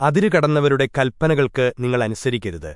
അതിരുകടന്നവരുടെ കൽപ്പനകൾക്ക് നിങ്ങൾ അനുസരിക്കരുത്.